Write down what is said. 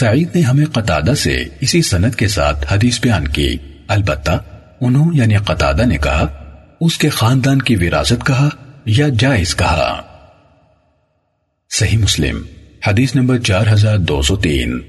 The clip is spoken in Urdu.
سعید نے ہمیں قطادہ سے اسی سند کے ساتھ حدیث بیان کی۔ البتہ انہوں یعنی قطادہ نے کہا، اس کے خاندان کی وراثت کہا یا جائز کہا۔ صحیح مسلم، حدیث نمبر چار ہزار دو سو تین۔